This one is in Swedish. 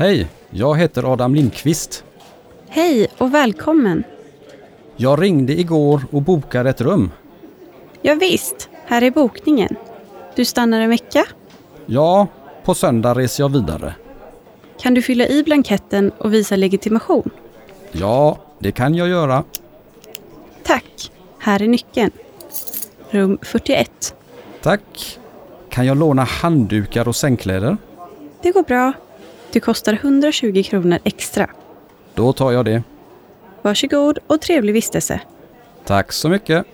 Hej, jag heter Adam Lindqvist. Hej och välkommen. Jag ringde igår och bokade ett rum. Ja, visst, här är bokningen. Du stannar en vecka? Ja, på söndag reser jag vidare. Kan du fylla i blanketten och visa legitimation? Ja, det kan jag göra. Tack. Här är nyckeln. Rum 41. Tack. Kan jag låna handdukar och sängkläder? Det går bra. Det kostar 120 kronor extra. Då tar jag det. Varsågod och trevlig vistelse. Tack så mycket.